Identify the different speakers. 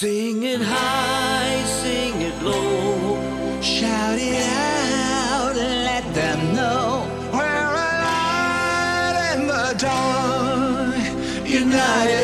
Speaker 1: Sing it high, sing it low.
Speaker 2: Shout it out, let them know we're alive in the dark, united.